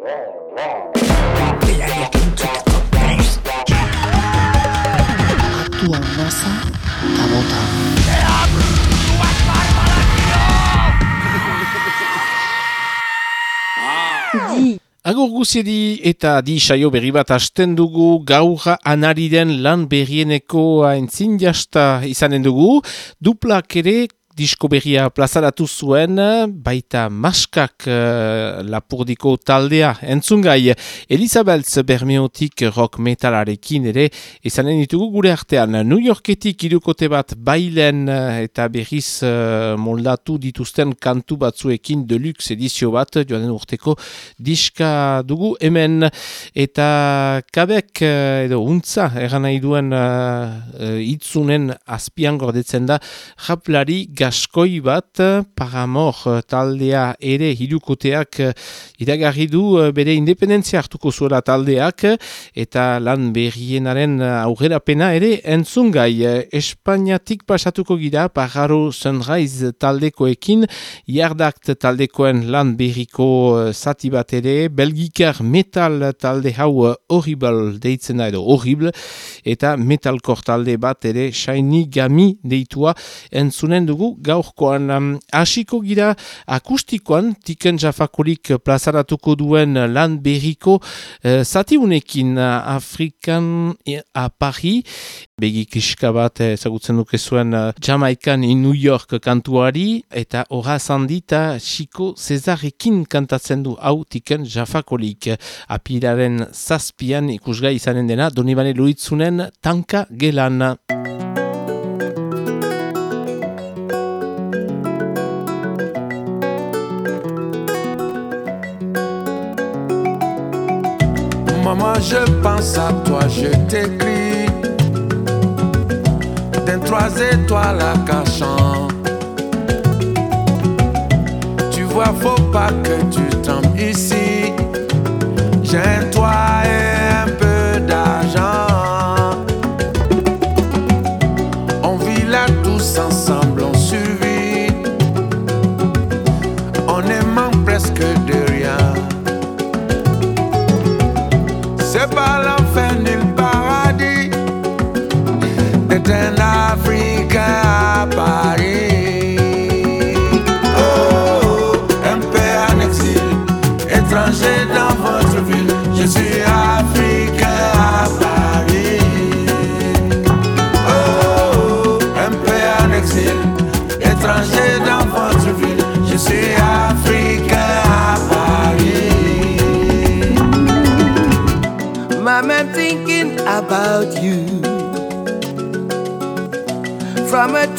Atua nasa, tabota. Agur guziedi eta di saio berri bat hasten dugu gaurra anariren lan berrieneko entzin jasta izanen dugu. Duplak ere disko berria plazaratu zuen, baita maskak uh, lapurdiko taldea entzungai. Elizabeth Bermeotik rock metalarekin ere, ezanen ditugu gure artean. New Yorketik irukote bat bailen eh, eta berriz uh, moldatu dituzten kantu batzuekin deluxe edizio bat, joanen urteko diska dugu hemen. Eta kabek edo untza, eran nahi duen uh, itzunen azpian gordetzen da, japlari gaskoi bat, paramor taldea ere hirukoteak iragarri du bere independentzia hartuko zuela taldeak eta lan berrienaren aurrerapena ere entzungai. Espainiatik pasatuko gira Pagaro Sunrise taldekoekin, Jardakt taldekoen lan berriko zati bat ere, Belgikar metal talde hau horrible deitzen da edo horrible, eta metalkor talde bat ere Shiny Gami deitua entzunen dugu gaurkoan. Hasiko gira akustikoan tiken jafakorik plazaratuko duen lan berriko uh, zati unekin Afrikan a Paris. Begi kiska bat ezagutzen duke zuen uh, Jamaikan in New York kantuari eta horra zandita Chico Cezarekin kantatzen du hau tiken jafakolik apiraren zazpian ikusgai izanen dena Donibane Luitzunen tanka gelan. Maman, je pense à toi, je t'écris. D'un trois étoiles à cachant. Tu vois, faut pas que tu tombes ici. J'ai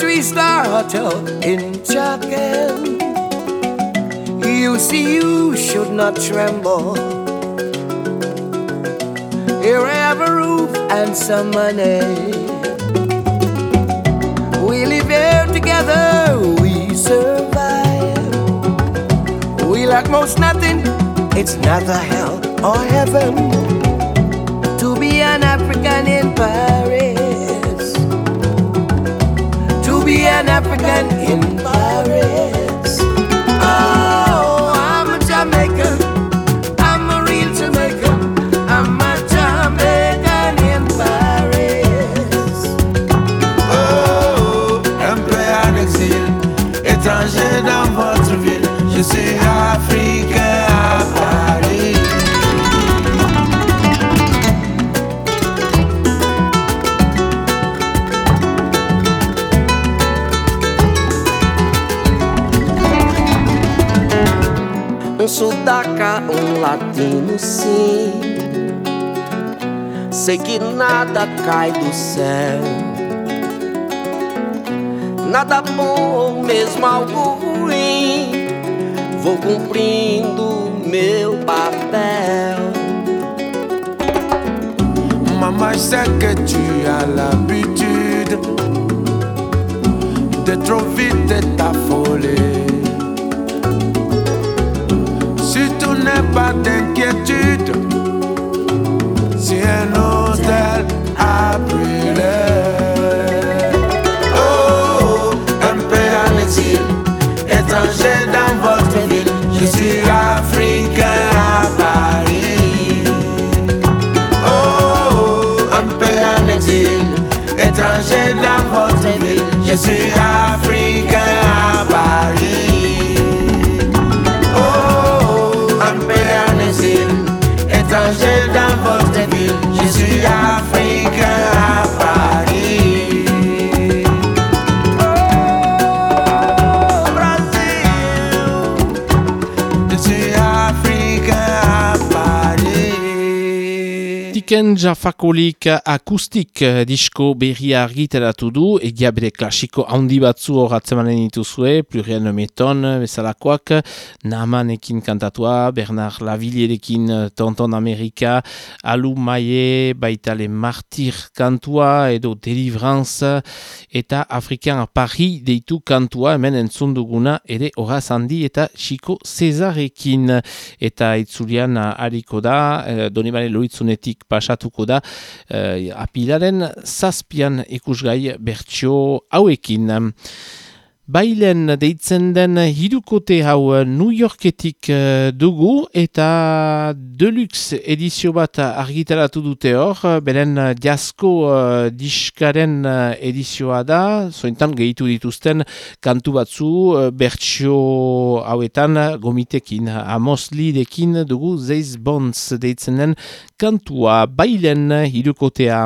three star hotel in Chakan. You see, you should not tremble. Here I have a roof and some money. We live here together, we survive. We lack most nothing, it's neither hell or heaven to be an African in Paris. African in latino sim. Sei que nada cai do céu. Nada bom, mesmo algo ruim. Vou cumprindo meu papel. Maman, je que tu as l'habitude de trop vite t'affoler. n'aie pas d'inquiétude. Si un hôtel a brûlé, oh, oh un peu en exil, étranger dans votre ville, je suis africain à Paris. Oh, oh un peu en exil, étranger dans votre ville, je suis africain à Paris. Tiken Jafakolik akustik eh, disko berria argitaratu du, egia bere klasiko handi batzu hor atzemanen dituzue, plurien meton bezalakoak, Namanekin kantatua, Bernard Lavillerekin eh, Tonton Amerika, Alu Maie, baitale Martir kantua, edo Delivrance, eta Afrikan Paris deitu kantua, hemen entzun duguna, ere horaz handi eta Chico Cesarekin, eta itzulian hariko da, eh, Donibane Loitzunetik pasatuko da, eh, apilaren zazpian ikusgai bertsio hauekin. Bailen deitzen den hirukote hau New Yorketik eh, dugu eta deluxe edizio bat argitaratu dute hor, beren jasko uh, diskaren eh, edizioa da, zointan gehitu dituzten kantu batzu bertsio hauetan gomitekin, amoslidekin dugu Zeiz Bonds deitzen den kantua. Bailen hirukotea.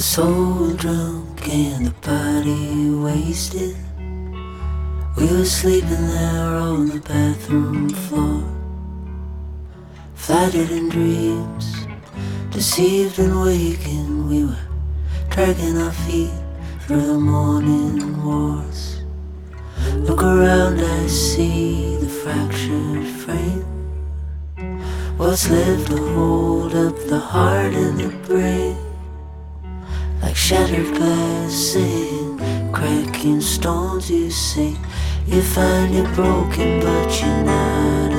The soul drunk and the body wasted. We were sleeping there on the bathroom floor. Flattered in dreams, deceived and waking. We were dragging our feet through the morning wars. Look around, I see the fractured frame. What's left to hold up the heart and the brain? Like shattered glass and cracking stones, you say you find it broken, but you're not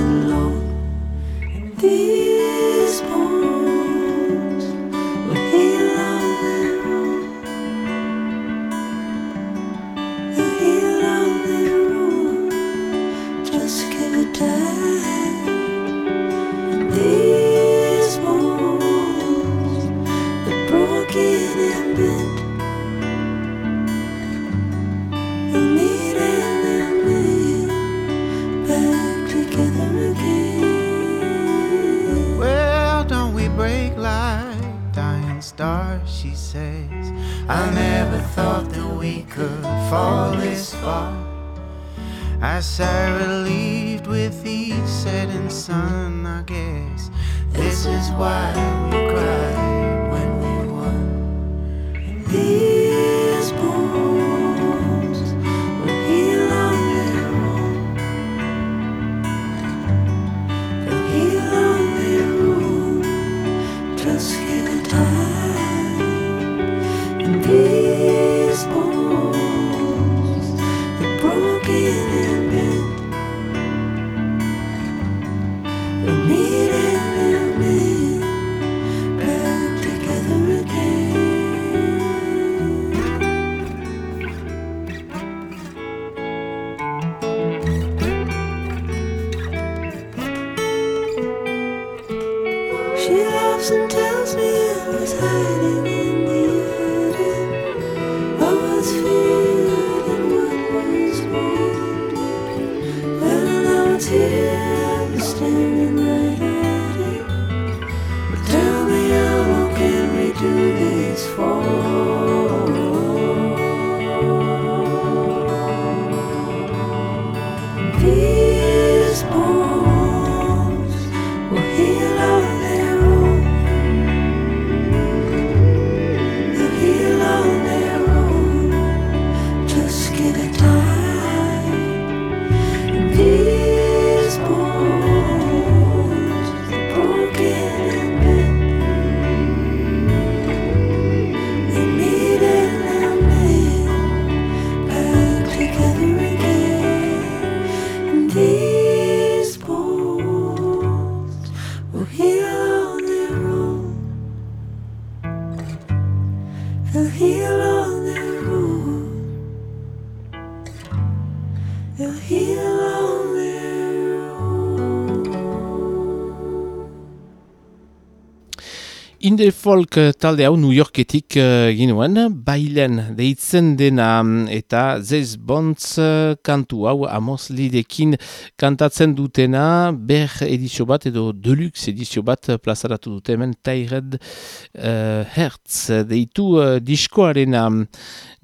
Inde folk eh, talde hau New Yorketik uh, ginuen, bailen deitzen dena mm, eta zez bontz uh, kantu hau amos lidekin kantatzen dutena. Ber edizio bat edo deluxe edizio bat plazaratu dute hemen Taired uh, Hertz. Deitu uh, diskoarena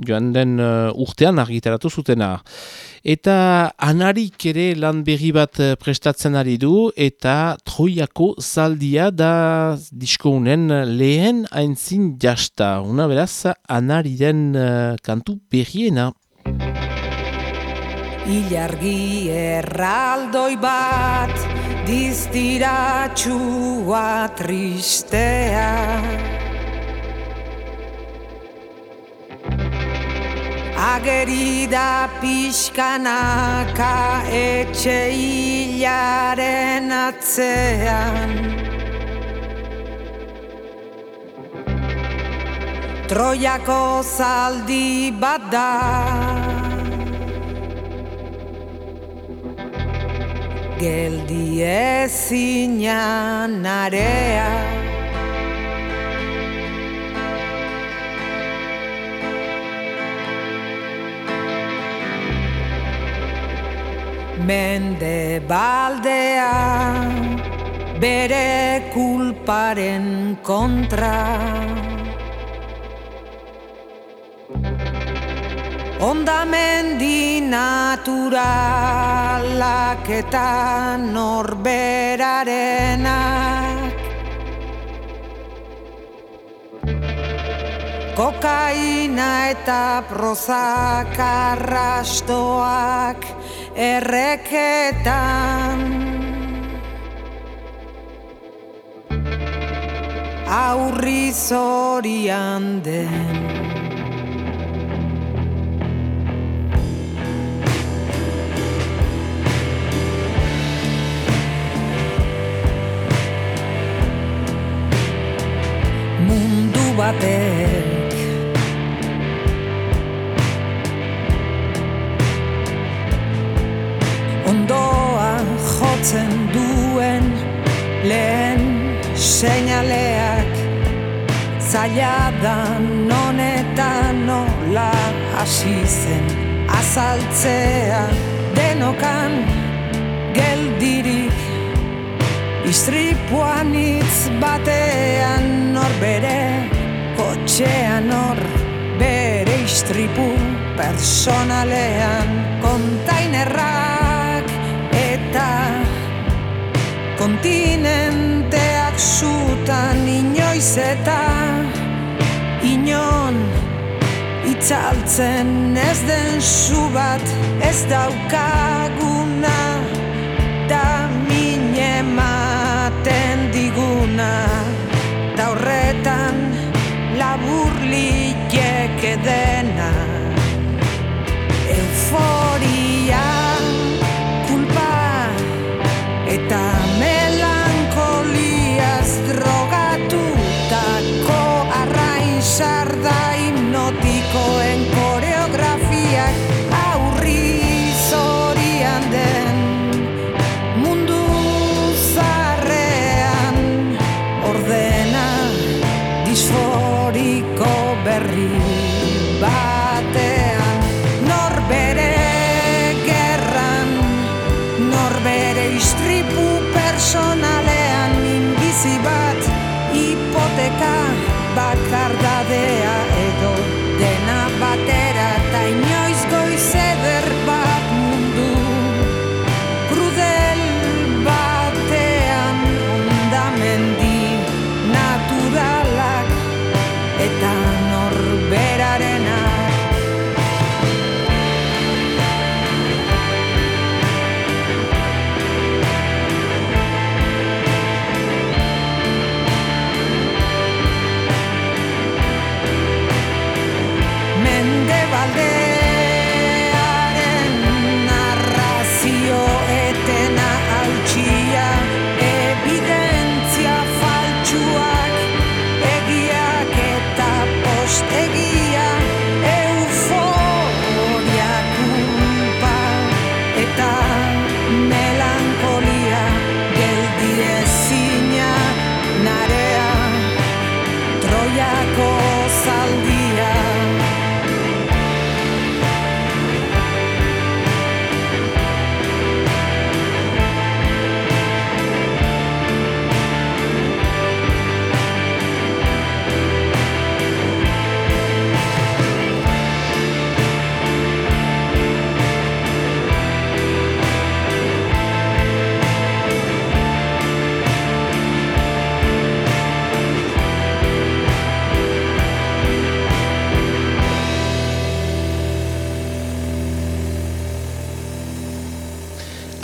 joan den uh, urtean argitaratu zutena. Eta anarik ere lan berri bat eh, prestatzen ari du eta troiako zaldia da diskounen lehen aintzin jasta. Una beraz anari den uh, kantu berriena. Ilargi erraldoi bat diztiratxua tristea. Ageri da pixkanaka etxe hilaren atzean. Troiako zaldi bat da. Geldi ezinan arean Mende baldea bere kulparen kontra. Onda mendi naturalak eta norberarenak. Kokaina eta prozak arrastoak erreketan. Aurri zorian den. Mundu batek jotzen duen lehen seinaleak. Zaila da non eta nola hasi zen azaltzea. Denokan geldirik istripuan hitz batean nor bere kotxean nor bere istripu personalean. Kontainerrak zutan inoiz eta inon itzaltzen ez den zu bat ez daukaguna da mine maten diguna. Da horretan laburliek edena. Euforia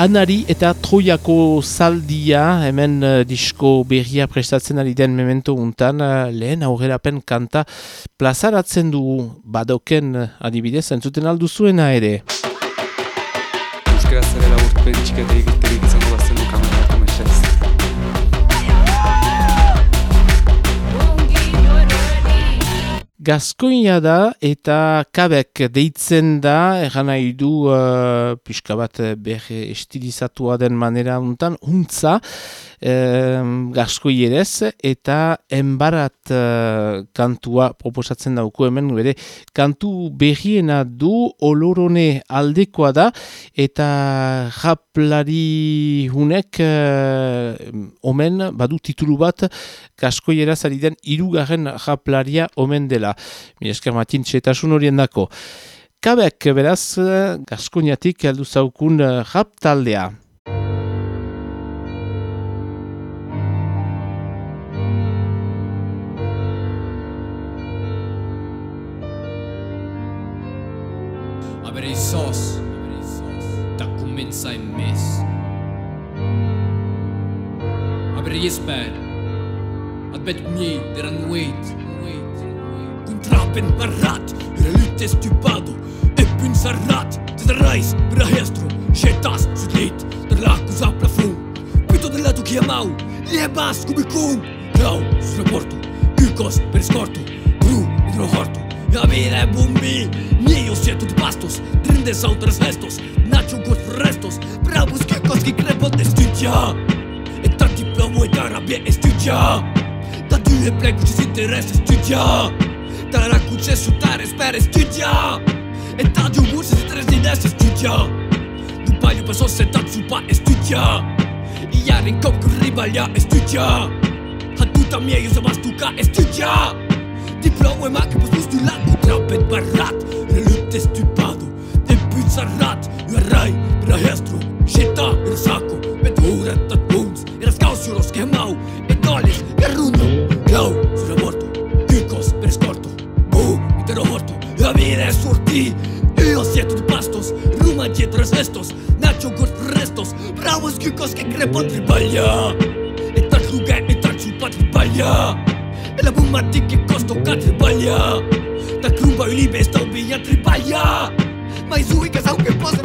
Anari eta Troiako zaldia, hemen uh, disko berria prestatzen ari den memento untan, uh, lehen aurrerapen kanta plazaratzen du badoken uh, adibidez, entzuten alduzuena ere. Euskara zerela urte txiketa egiterik Gaskoina da eta kabek deitzen da, egan nahi du uh, pixka bat ber estilizatua den manera untan, huntza, um, gaskoi eta enbarat uh, kantua proposatzen dauko hemen, bere kantu berriena du olorone aldekoa da, eta japlari hunek uh, omen, badu titulu bat, gaskoi eraz ari den irugarren japlaria omen dela. Mi esker matin txetasun horien dako. Kabek, beraz, gaskoniatik heldu zaukun rap taldea. gjesper At bet mjejder and wait Contrapen barrat Realites typado E pyn sarrat Të të rajs Pra hestro Shetas Së lejt Të laku za plafon Pito dhe letu kia mau Lebas kubikun Klau Së reportu Kykos Per skortu Pru Hidrohortu Gavire bumbi Njejos jetu të pastos Trinde sa utërës vestos Nacho gos restos Pravus kykos ki krepot e stytja muita rabia estudia Dar du e plec cu ce se interese studia Dar la cu ce sutare spere studia E ta de umur se stres din este studia După eu pe sos se dat supa estudia Iar în cop cu rivalia estudia Hatuta mie eu se mastuca estudia Diplomul e mai că pus du la cu trapet barat. Relut estupado, de pizza rat Eu rai, rahestru, șeta saco Pentru urătă Iré sur ti y los siete pastos, Ruma y tres restos, Nacho con restos, bravos que chicos que crepan tripalla. Esta jugué y tal chupa tripalla. El abuma ti que costo ca tripalla. Ta crumba y libe esta ubilla tripalla. Mais ubicas aunque pasa.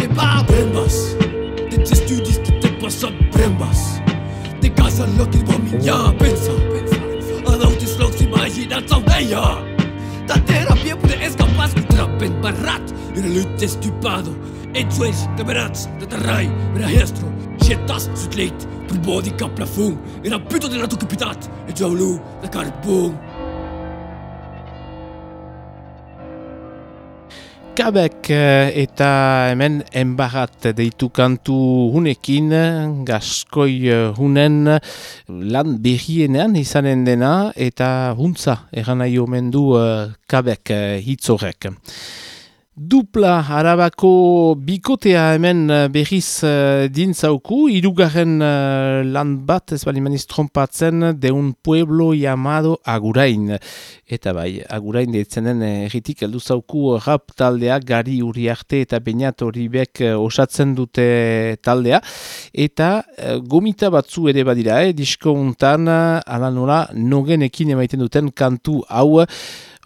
Barrat Era lute stupado E jueș camerats de terrai Era hestro Chetas sutleit Per body ca plafon. Era puto de la tu capitat E giaulu de carbon. Kabek eh, eta hemen enbarat deitu kantu hunekin, gaskoi eh, hunen lan berrienean izanen dena eta huntza eran nahi omen du eh, kabek hitzorek. Dupla arabako bikotea hemen berriz uh, dintzauku, irugarren uh, lan bat ez bali maniz trompatzen deun pueblo llamado Agurain. Eta bai, Agurain deitzen den erritik heldu zauku rap taldea, gari uriarte eta bainat horibek uh, osatzen dute taldea. Eta uh, gomita batzu ere badira, eh? disko untan, ala nola, nogenekin emaiten duten kantu hau,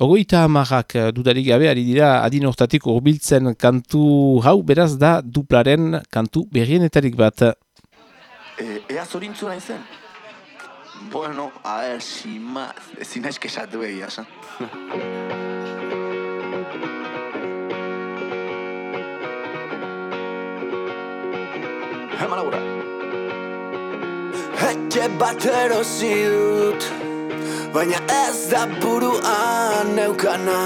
Ogoita amarrak dudarik gabe, ari dira adin hortatik urbiltzen kantu hau, beraz da duplaren kantu berrienetarik bat. E, ea zorintzu nahi zen? Bueno, a ver, sin más, ezin naiz kesatu egia, esan. Eman labura. Etxe bat erosi dut Baina ez da buruan neukana.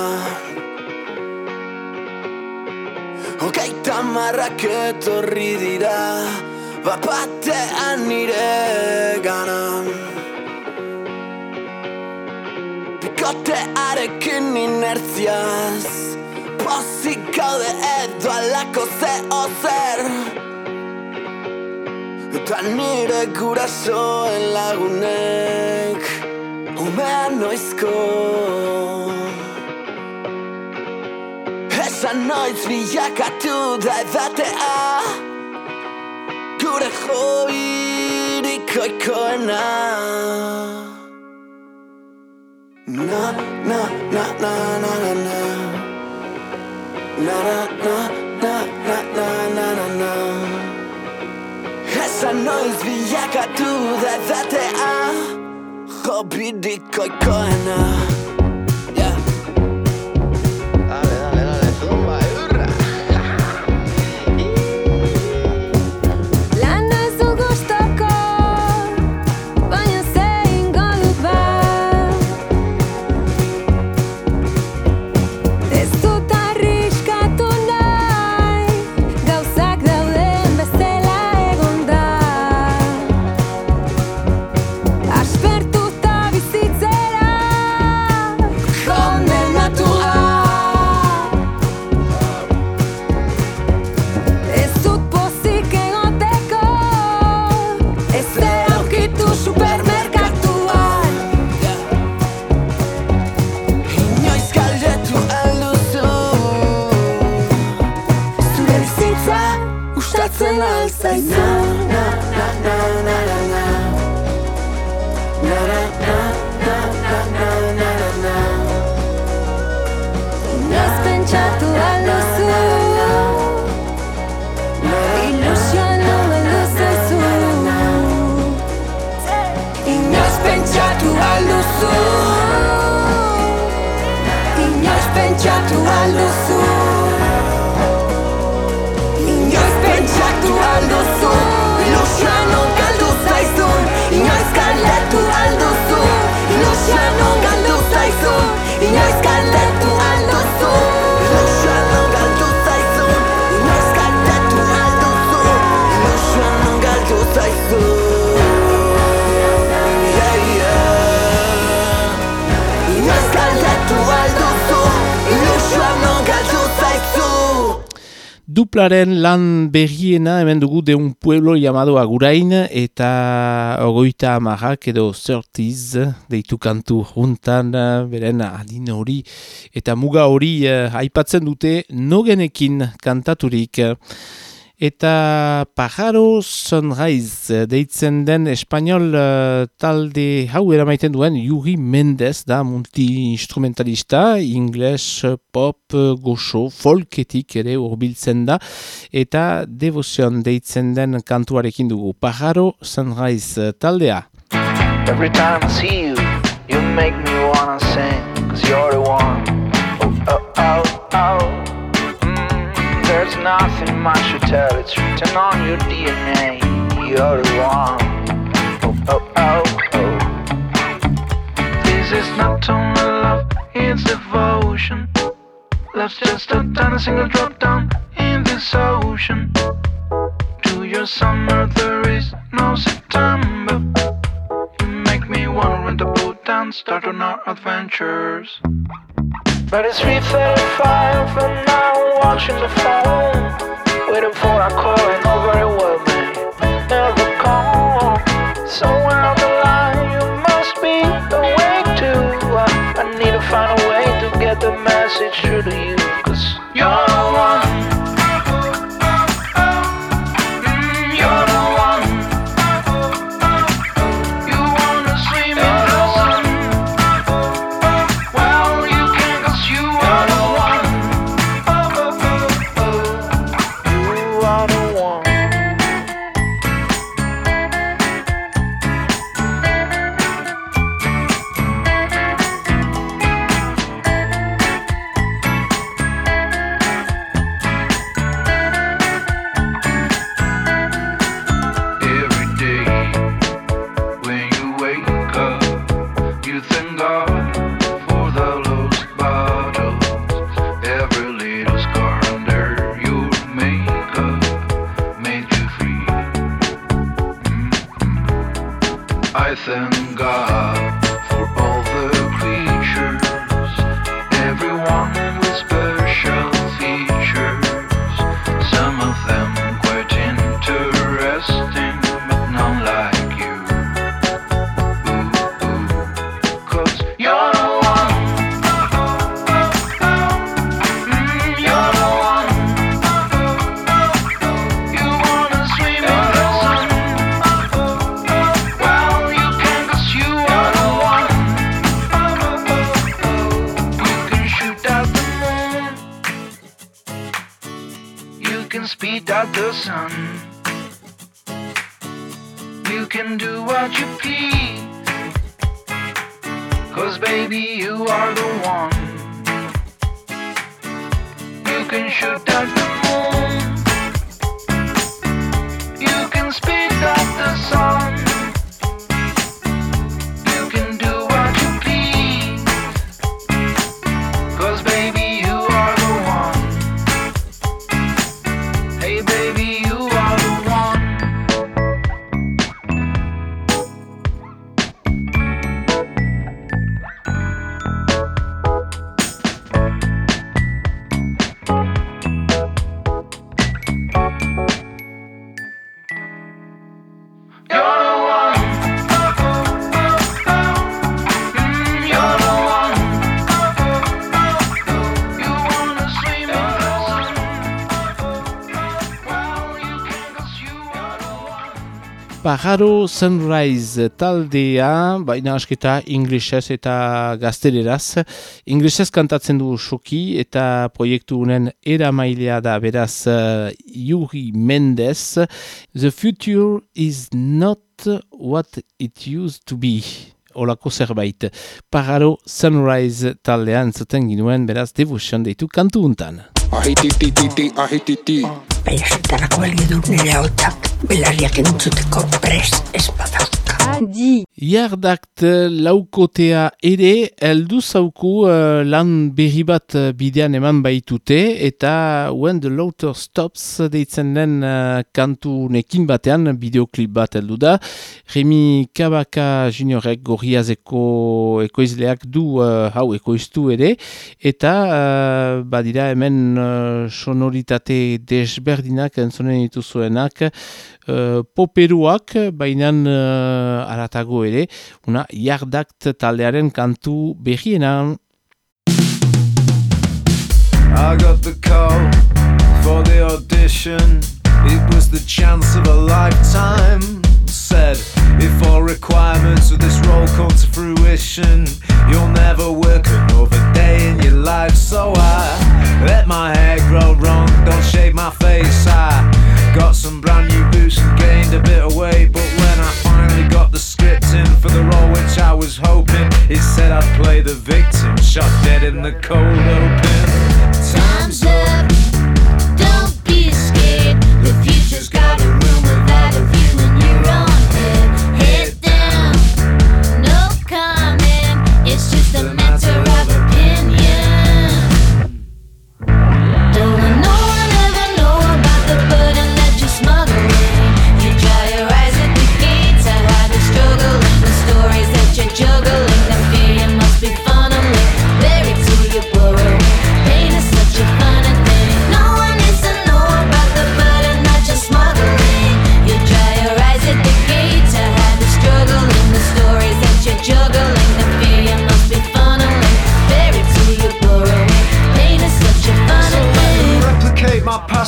Hogeita marrak etorri dira Bapatean nire gana. Bikotearekin inertziaz Pozik gaude edo alako zeo zer Eta nire gurasoen lagunek Umean noizko Esan noiz bilakatu da edatea Gure joirik oikoena Na, na, na, na, na, na, na Na, na, na, na, na, na, na, na Esan noiz bilakatu da edatea Kabidi kaykayna ya to luz. Duplaren lan berriena hemen dugu de un pueblo llamado Agurain eta ogoita amarrak edo zertiz deitu kantu juntan beren adin hori eta muga hori eh, aipatzen dute nogenekin kantaturik. Eta Pajaro Sunrise deitzen den espanol eh, talde hau eramaiten duen Yuri Mendez da multi-instrumentalista, ingles, pop, goxo, folketik ere urbiltzen da eta devozion deitzen den kantuarekin dugu Pajaro Sunrise taldea. Every time I see you, you make me wanna sing, cause you're the one. Oh, oh, oh, oh. There's nothing much to tell, it's written on your DNA. You're the one. Oh, oh, oh, oh. This is not only love, it's devotion. Love's just a tiny single drop down in this ocean. To your summer, there is no September. You make me wanna rent a boat and start on our adventures. But it's 3.35 and I'm watching the phone Waiting for a call speed the sun. You can do what you please. Cause baby, you are the one. You can shoot at the moon. You can speed at the sun. Pajaro Sunrise taldea, baina asketa inglesez eta gazteleraz. Inglesez kantatzen du soki eta proiektu unen eramailea da beraz uh, Yuri Mendez. The future is not what it used to be. Olako zerbait. Pajaro Sunrise taldean zuten ginuen beraz devotion deitu kantu untan. Ahititititi, ahititi. Balio dut nire hau belarriak entzuteko prest ez badauka. Adi. Iardakt laukotea ere heldu zauku uh, lan berri bat uh, bidean eman baitute eta When the Laughter Stops deitzen den uh, kantu nekin batean bideoklip bat heldu da. Remi Kabaka juniorek gorriazeko ekoizleak du uh, hau ekoiztu ere eta uh, badira hemen uh, sonoritate desberdinak entzonen dituzuenak uh, poperuak, baina uh, aratago ere, una jardakt taldearen kantu berrienan. I got the call for the audition. It was the chance of a lifetime. Said, if all requirements of this role come to fruition, you'll never work another day in your life. So I let my hair grow long, don't shave my face. I got some brand new boots and gained a bit of weight. But when I finally got the script in for the role which I was hoping, it said I'd play the victim, shot dead in the cold open. Time's up.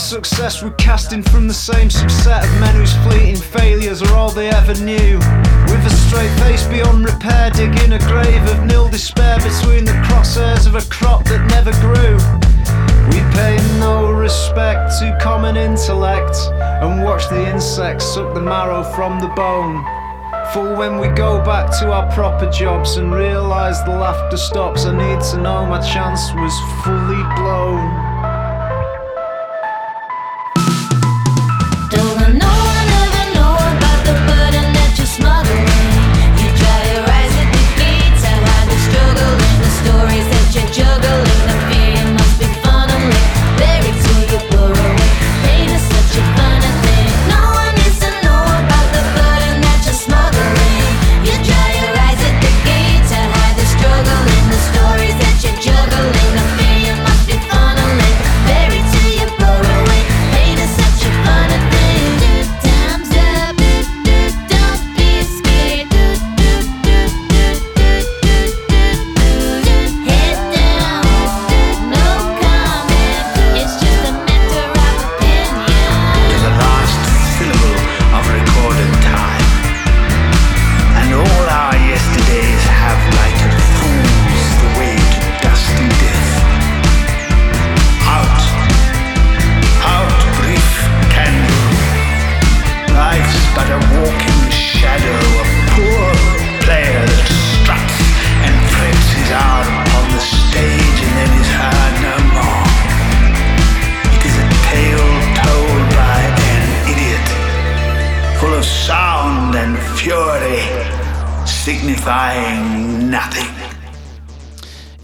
Success with casting from the same subset of men whose fleeting failures are all they ever knew. With a straight face beyond repair, digging a grave of nil despair between the crosshairs of a crop that never grew. We pay no respect to common intellect and watch the insects suck the marrow from the bone. For when we go back to our proper jobs and realise the laughter stops, I need to know my chance was fully blown.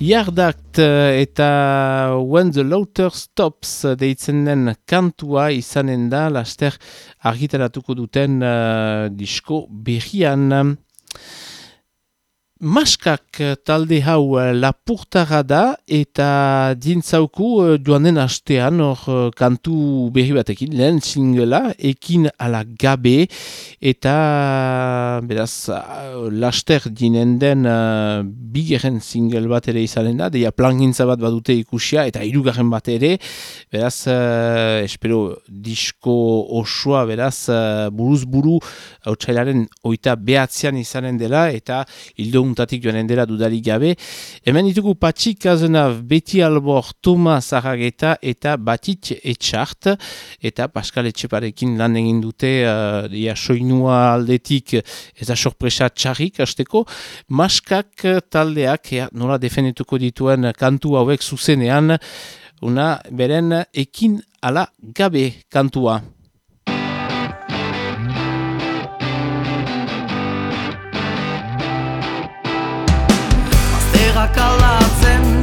Yardakt eh, eta When the Laughter Stops deitzen den kantua izanen da laster argitaratuko duten uh, disko berrian. Maskak talde hau eh, lapurtara da eta dintzauku eh, joanen astean hor eh, kantu berri batekin, lehen singela, ekin ala gabe eta beraz laster dinen den uh, bigeren single bat ere izanen da, deia plangintza bat badute ikusia eta irugarren bat ere, beraz uh, espero disko osoa beraz uh, buruz buru hau txailaren oita behatzean izanen dela eta hildo untatik joan dela dudarik gabe. Hemen ditugu Patxik Azenav, Beti Albor, Tomas Arrageta eta Batit Etxart eta Pascal Etxeparekin lan egin dute uh, ia soinua aldetik ez da sorpresa txarrik hasteko. Maskak taldeak ea, nola defendetuko dituen kantu hauek zuzenean una beren ekin ala gabe kantua. Azterrak alatzen,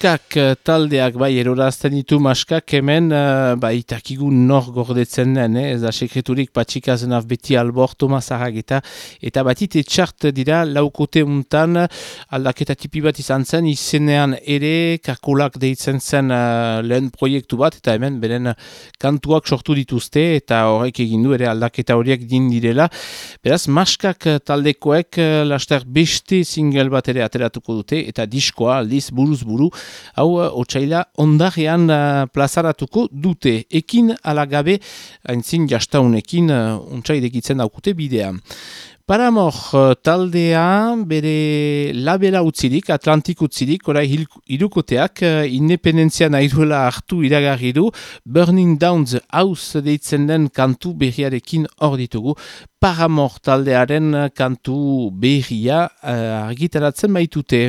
Maskak eh, taldeak bai erorazten ditu maskak hemen uh, bai itakigu nor gordetzen den, eh? ez da sekreturik patxikazen beti albor Tomas Arrageta eta batit etxart dira laukote untan aldaketa tipi bat izan zen izenean ere kakolak deitzen zen uh, lehen proiektu bat eta hemen beren kantuak sortu dituzte eta horrek egin du ere aldaketa horiek din direla beraz maskak taldekoek uh, laster beste single bat ere ateratuko dute eta diskoa aldiz buruz buru, hau otsaila ondarean uh, plazaratuko dute. Ekin alagabe, haintzin jastaunekin, uh, untsaidekitzen daukute bidea. Paramor taldea bere labela utzirik, Atlantik utzirik, orai irukoteak, independenzia nahi duela hartu iragarri du, Burning Downs House deitzen den kantu berriarekin hor ditugu. Paramor taldearen kantu berria uh, argitaratzen baitute.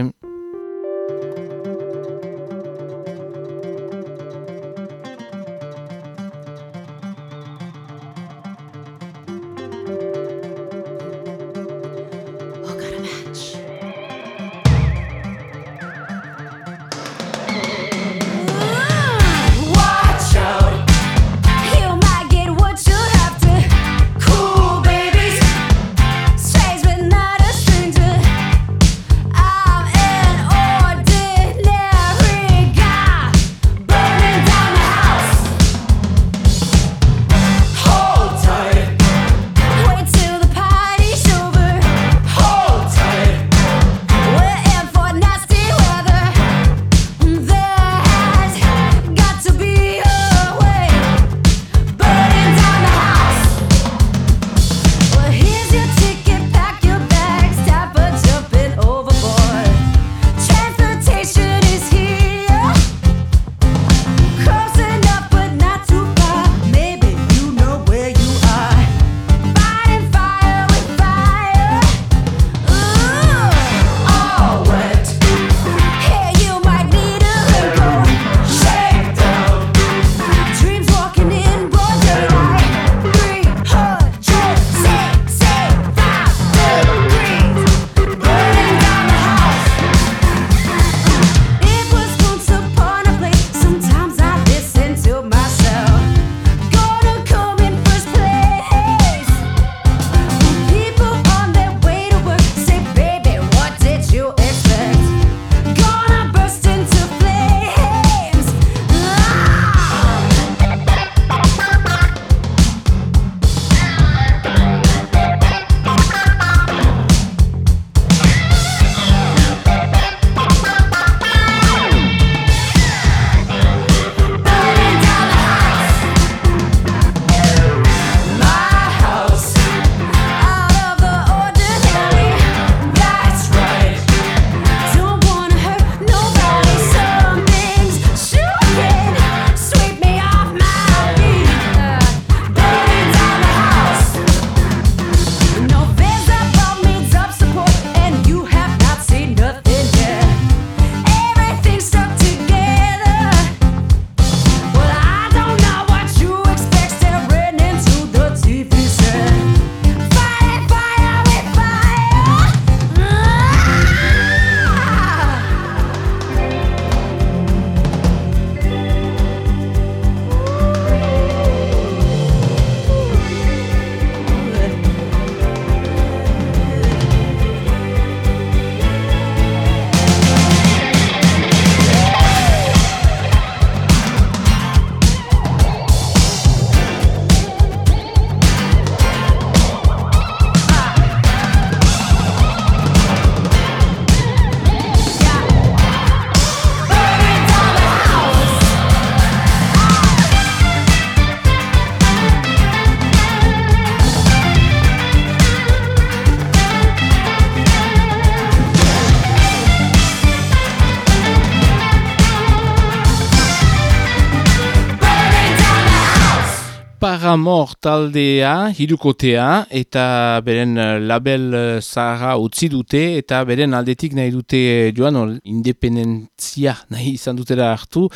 Paramor taldea, hirukotea, eta beren eh, label eh, zaharra utzi dute, eta beren aldetik nahi dute eh, joan, independentzia nahi izan dutera hartu,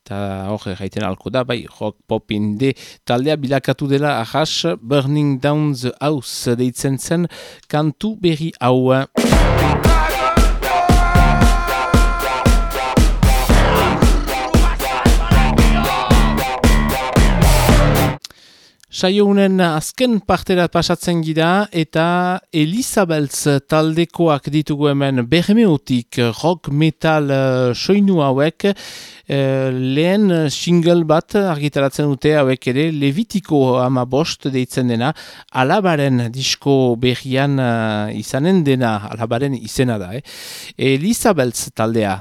eta hor gaiten alko da, bai, rock pop inde taldea bilakatu dela ahas, Burning Down the House deitzen zen, kantu berri hau. Saiounen azken parterat pasatzen gira eta Elizabeltz taldekoak ditugu hemen bermeotik rock metal uh, soinu hauek. Uh, lehen single bat argitaratzen dute hauek ere Levitiko ama bost deitzen dena. Alabaren disko berrian uh, izanen dena alabaren izena da eh? Elizabeltz taldea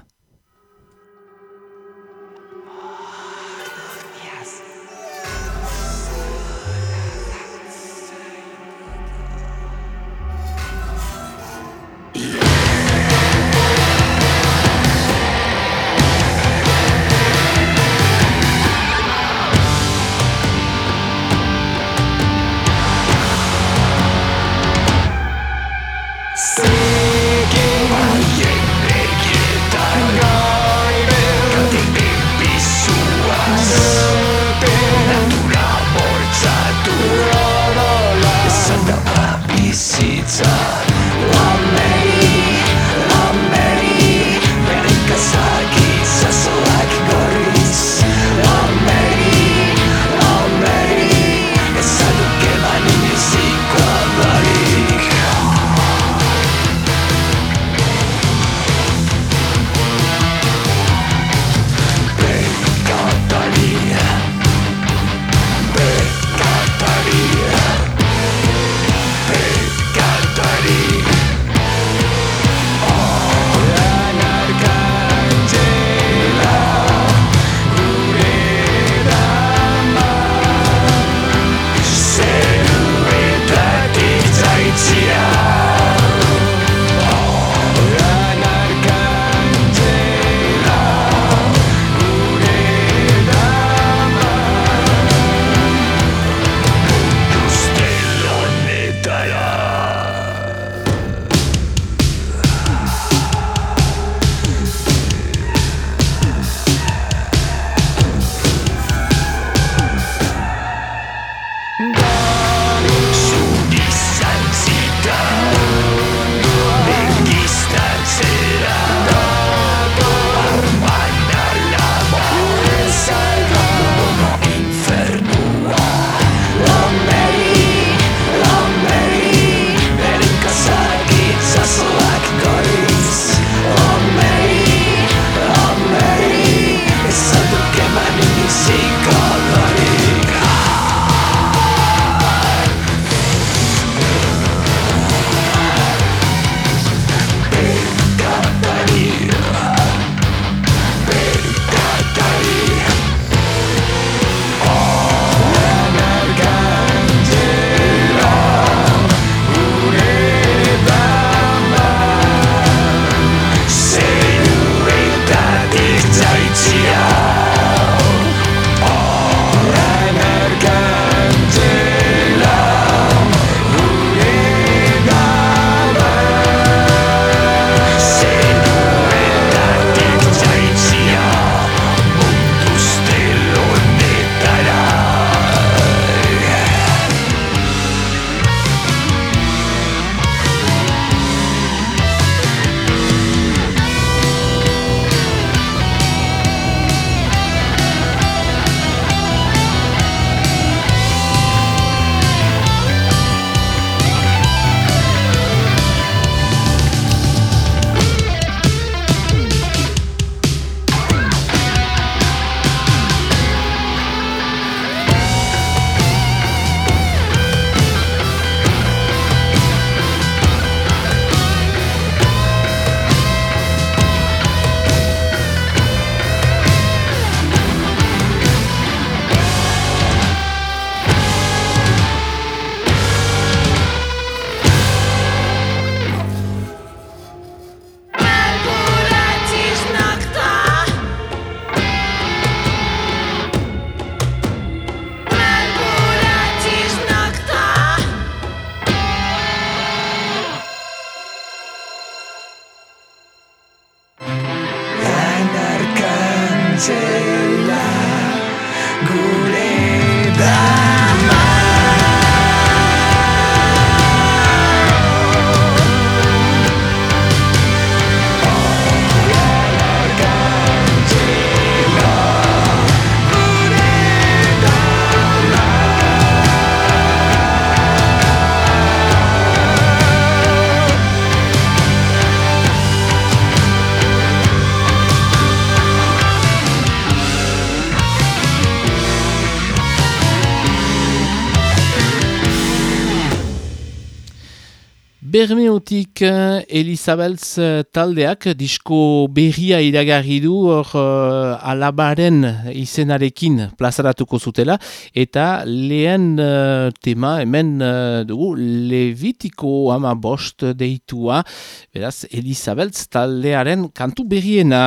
Bermeotik uh, Elizabeltz uh, taldeak disko berria iragarri du hor uh, alabaren izenarekin plazaratuko zutela eta lehen uh, tema hemen uh, dugu Levitiko ama bost deitua beraz Elizabeltz taldearen kantu berriena.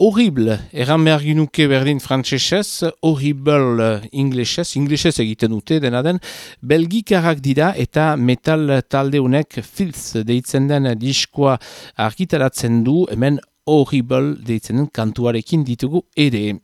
Horrible, erran behar ginuke berdin frantsesez, horrible inglesez, inglesez egiten dute dena den, belgikarrak dira eta metal taldeunek filz deitzen den diskoa argitaratzen du, hemen horrible deitzen den kantuarekin ditugu ere.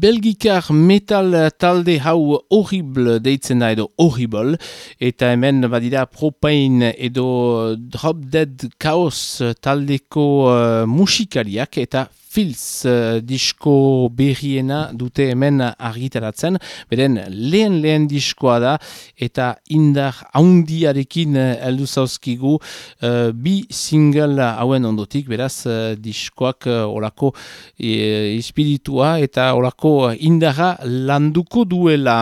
Belgikar metal talde hau horrible deitzen da edo horrible. Eta hemen badira propain edo drop dead chaos taldeko uh, musikariak eta Fils uh, disko berriena dute hemen argitaratzen, beren lehen lehen diskoa da eta indar haundiarekin uh, heldu zauzkigu uh, bi single hauen ondotik, beraz uh, diskoak uh, olako espiritua eta olako indarra landuko duela.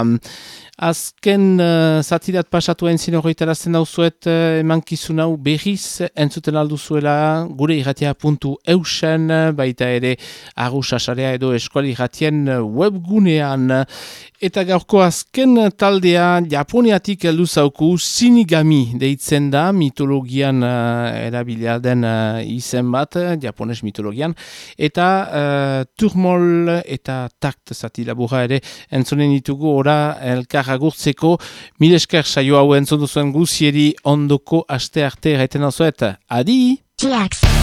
Azken uh, zatirat pasatu entzin horretarazten dauzuet uh, emankizun hau berriz entzuten alduzuela gure irratia puntu eusen baita ere arusasarea edo eskuali irratien webgunean Eta gaurko azken taldea Japoniatik heldu zauku Shinigami deitzen da mitologian uh, erabilia den uh, izen bat, japones mitologian. Eta uh, turmol eta takt zati labura ere entzonen ditugu ora elkar agurtzeko. Milesker saio hau entzondu zuen guzieri ondoko aste arte gaiten hau Adi! GX.